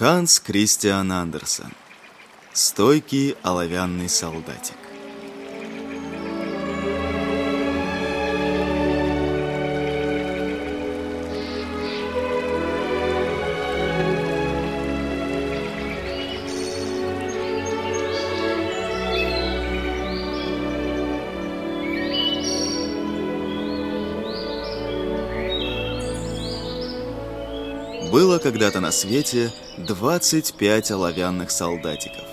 Ханс Кристиан Андерсон. Стойкий оловянный солдатик. Было когда-то на свете 25 оловянных солдатиков.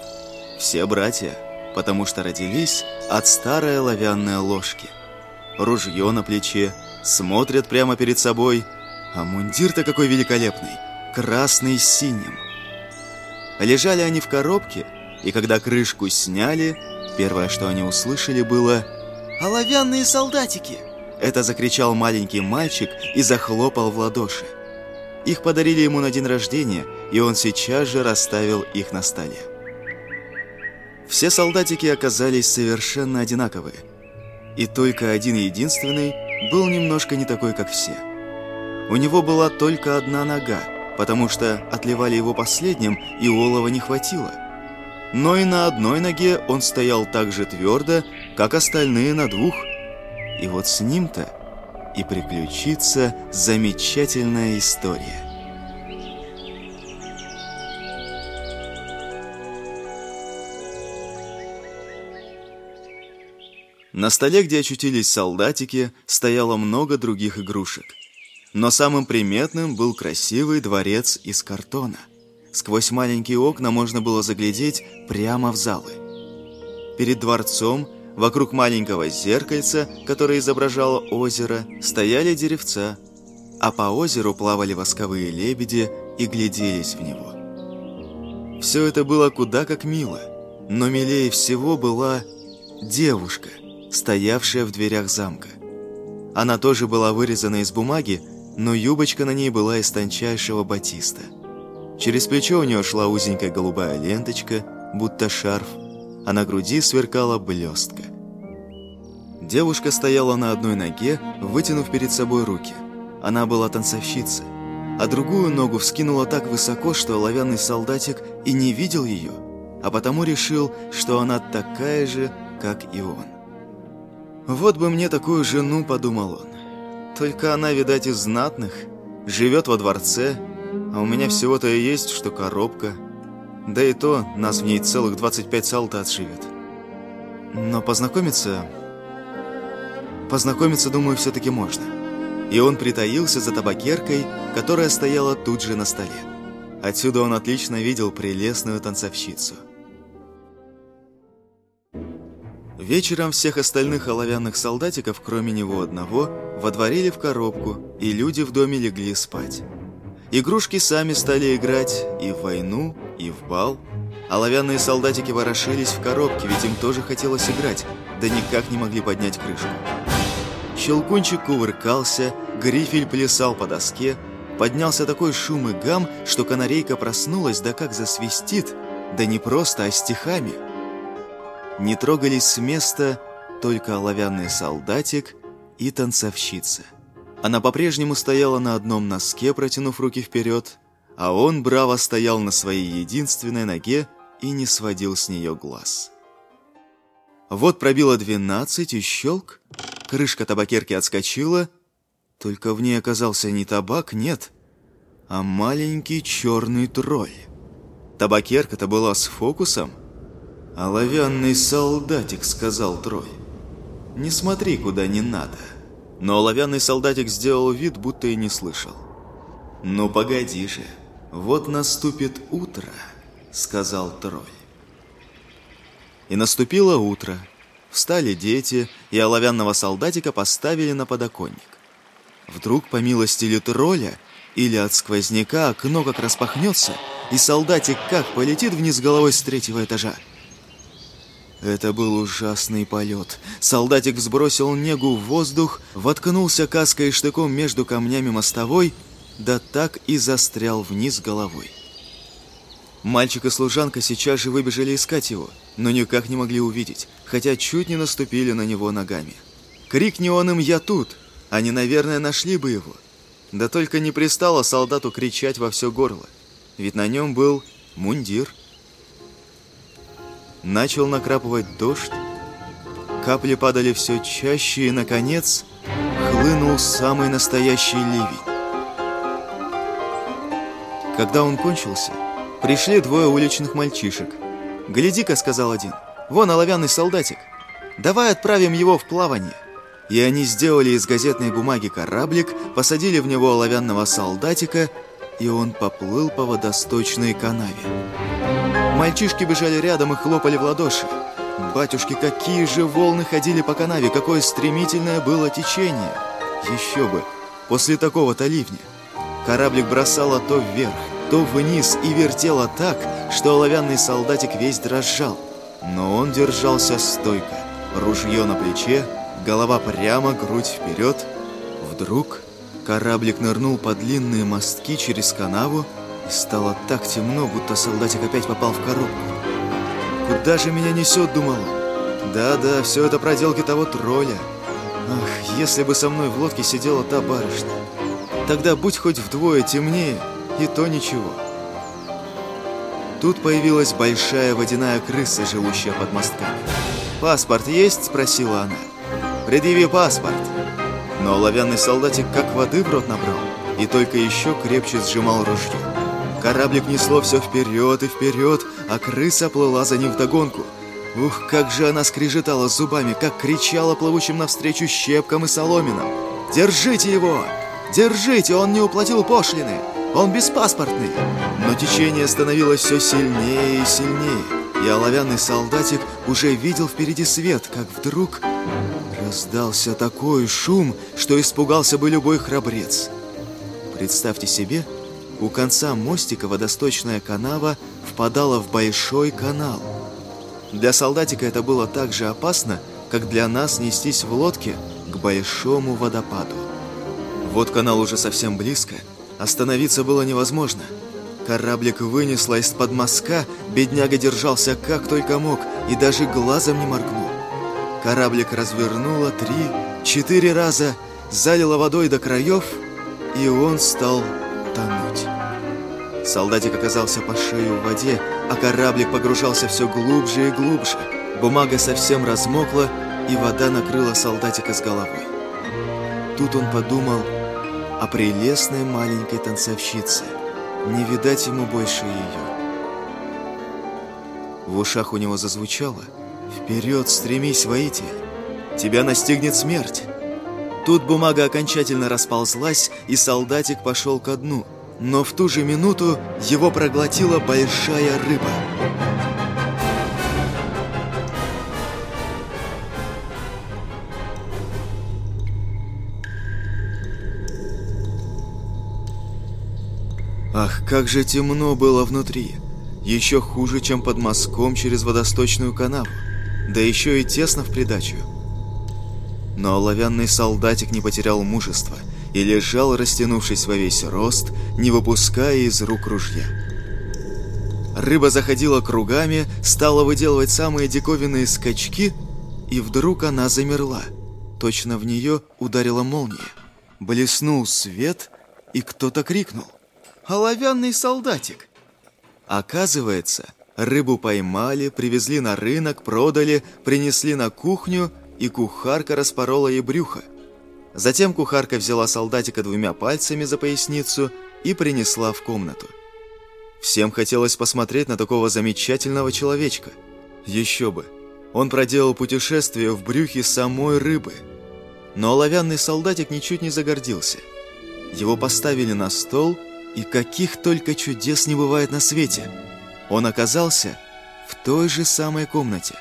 Все братья, потому что родились от старой оловянной ложки. Ружье на плече, смотрят прямо перед собой, а мундир-то какой великолепный, красный с синим. Лежали они в коробке, и когда крышку сняли, первое, что они услышали, было «Оловянные солдатики!» Это закричал маленький мальчик и захлопал в ладоши. Их подарили ему на день рождения, и он сейчас же расставил их на столе. Все солдатики оказались совершенно одинаковые. И только один единственный был немножко не такой, как все. У него была только одна нога, потому что отливали его последним, и олова не хватило. Но и на одной ноге он стоял так же твердо, как остальные на двух. И вот с ним-то и приключится замечательная история. На столе, где очутились солдатики, стояло много других игрушек. Но самым приметным был красивый дворец из картона. Сквозь маленькие окна можно было заглядеть прямо в залы. Перед дворцом Вокруг маленького зеркальца, которое изображало озеро, стояли деревца, а по озеру плавали восковые лебеди и гляделись в него. Все это было куда как мило, но милее всего была девушка, стоявшая в дверях замка. Она тоже была вырезана из бумаги, но юбочка на ней была из тончайшего батиста. Через плечо у нее шла узенькая голубая ленточка, будто шарф, а на груди сверкала блестка. Девушка стояла на одной ноге, вытянув перед собой руки. Она была танцовщицей, а другую ногу вскинула так высоко, что оловянный солдатик и не видел ее, а потому решил, что она такая же, как и он. «Вот бы мне такую жену», — подумал он. «Только она, видать, из знатных, живет во дворце, а у меня всего-то и есть, что коробка». Да и то нас в ней целых 25 солдат живет. Но познакомиться... Познакомиться, думаю, все-таки можно. И он притаился за табакеркой, которая стояла тут же на столе. Отсюда он отлично видел прелестную танцовщицу. Вечером всех остальных оловянных солдатиков, кроме него одного, водворили в коробку, и люди в доме легли спать. Игрушки сами стали играть и в войну, и в бал. Оловянные солдатики ворошились в коробке, ведь им тоже хотелось играть, да никак не могли поднять крышку. Щелкунчик кувыркался, грифель плясал по доске, поднялся такой шум и гам, что канарейка проснулась, да как засвистит, да не просто, а стихами. Не трогались с места только оловянный солдатик и танцовщица. Она по-прежнему стояла на одном носке, протянув руки вперед, а он браво стоял на своей единственной ноге и не сводил с нее глаз. Вот пробило двенадцать, и щелк. Крышка табакерки отскочила, только в ней оказался не табак, нет, а маленький черный тролль. Табакерка-то была с фокусом. «Оловянный солдатик», — сказал тролль. «Не смотри, куда не надо». Но оловянный солдатик сделал вид, будто и не слышал. «Ну погоди же, вот наступит утро», — сказал тролль. И наступило утро. Встали дети, и оловянного солдатика поставили на подоконник. Вдруг, по милости ли тролля, или от сквозняка окно как распахнется, и солдатик как полетит вниз головой с третьего этажа. Это был ужасный полет. Солдатик взбросил негу в воздух, воткнулся каской и штыком между камнями мостовой, да так и застрял вниз головой. Мальчик и служанка сейчас же выбежали искать его, но никак не могли увидеть, хотя чуть не наступили на него ногами. Крикни он им «Я тут!» Они, наверное, нашли бы его. Да только не пристало солдату кричать во все горло. ведь на нем был мундир. Начал накрапывать дождь, капли падали все чаще, и, наконец, хлынул самый настоящий ливень. Когда он кончился, пришли двое уличных мальчишек. «Гляди-ка», — сказал один, — «вон оловянный солдатик. Давай отправим его в плавание». И они сделали из газетной бумаги кораблик, посадили в него оловянного солдатика, и он поплыл по водосточной канаве. Мальчишки бежали рядом и хлопали в ладоши. Батюшки, какие же волны ходили по канаве, какое стремительное было течение. Еще бы, после такого-то ливня. Кораблик бросало то вверх, то вниз и вертело так, что оловянный солдатик весь дрожал. Но он держался стойко, ружье на плече, голова прямо, грудь вперед. Вдруг кораблик нырнул под длинные мостки через канаву, и стало так темно, будто солдатик опять попал в коробку. «Куда же меня несет?» — думал он. «Да-да, все это проделки того тролля. Ах, если бы со мной в лодке сидела та барышня. Тогда будь хоть вдвое темнее, и то ничего». Тут появилась большая водяная крыса, живущая под мостками. «Паспорт есть?» — спросила она. «Предъяви паспорт». Но оловянный солдатик как воды в рот набрал и только еще крепче сжимал ружье. Кораблик несло все вперед и вперед, а крыса плыла за ним вдогонку. Ух, как же она скрежетала зубами, как кричала плывущим навстречу щепкам и соломинам. «Держите его! Держите! Он не уплатил пошлины! Он беспаспортный!» Но течение становилось все сильнее и сильнее, и оловянный солдатик уже видел впереди свет, как вдруг Раздался такой шум, что испугался бы любой храбрец. Представьте себе, у конца мостика водосточная канава впадала в большой канал. Для солдатика это было так же опасно, как для нас нестись в лодке к большому водопаду. Вот канал уже совсем близко, остановиться было невозможно. Кораблик вынесло из-под мазка, бедняга держался как только мог и даже глазом не моргнул. Кораблик развернуло три, четыре раза, залило водой до краев, и он стал тонуть. Солдатик оказался по шею в воде, а кораблик погружался все глубже и глубже. Бумага совсем размокла, и вода накрыла солдатика с головой. Тут он подумал о прелестной маленькой танцовщице. Не видать ему больше ее. В ушах у него зазвучало – Вперед стремись, воитель! Тебя настигнет смерть! Тут бумага окончательно расползлась, и солдатик пошел ко дну. Но в ту же минуту его проглотила большая рыба. Ах, как же темно было внутри! Еще хуже, чем под мазком через водосточную канаву да еще и тесно в придачу. Но оловянный солдатик не потерял мужества и лежал, растянувшись во весь рост, не выпуская из рук ружья. Рыба заходила кругами, стала выделывать самые диковинные скачки, и вдруг она замерла. Точно в нее ударила молния. Блеснул свет, и кто-то крикнул. «Оловянный солдатик!» Оказывается, Рыбу поймали, привезли на рынок, продали, принесли на кухню, и кухарка распорола ей брюхо. Затем кухарка взяла солдатика двумя пальцами за поясницу и принесла в комнату. Всем хотелось посмотреть на такого замечательного человечка. Еще бы, он проделал путешествие в брюхе самой рыбы. Но оловянный солдатик ничуть не загордился. Его поставили на стол, и каких только чудес не бывает на свете – он оказался в той же самой комнате.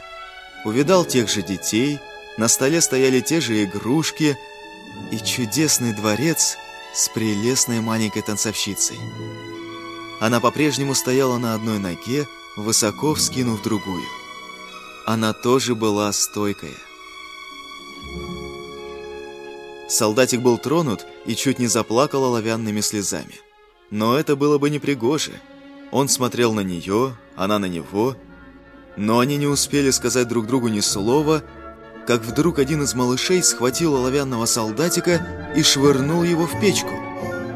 Увидал тех же детей, на столе стояли те же игрушки и чудесный дворец с прелестной маленькой танцовщицей. Она по-прежнему стояла на одной ноге, высоко вскинув другую. Она тоже была стойкая. Солдатик был тронут и чуть не заплакал оловянными слезами. Но это было бы непригоже – он смотрел на нее, она на него, но они не успели сказать друг другу ни слова, как вдруг один из малышей схватил оловянного солдатика и швырнул его в печку.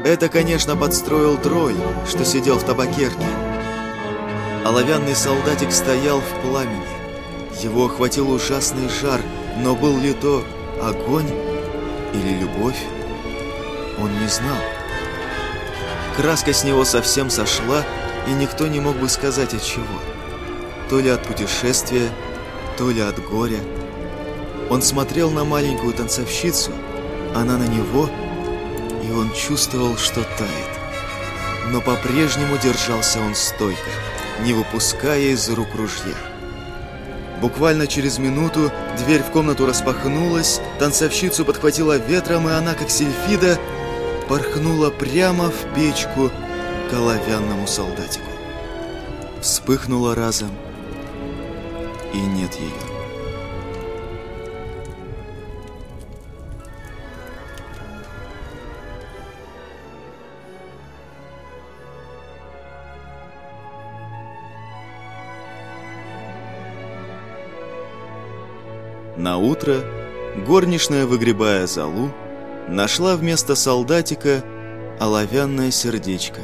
Это, конечно, подстроил тролль, что сидел в табакерке. Оловянный солдатик стоял в пламени. Его охватил ужасный жар, но был ли то огонь или любовь, он не знал. Краска с него совсем сошла, и никто не мог бы сказать от чего. То ли от путешествия, то ли от горя. Он смотрел на маленькую танцовщицу, она на него, и он чувствовал, что тает. Но по-прежнему держался он стойко, не выпуская из рук ружья. Буквально через минуту дверь в комнату распахнулась, танцовщицу подхватила ветром, и она, как сельфида, порхнула прямо в печку к оловянному солдатику. Вспыхнула разом, и нет ее. На утро горничная, выгребая залу, нашла вместо солдатика оловянное сердечко,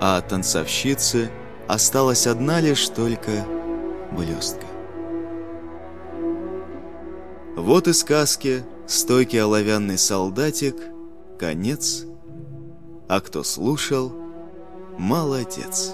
а от танцовщицы осталась одна лишь только блестка. Вот и сказки «Стойкий оловянный солдатик», конец, а кто слушал, молодец.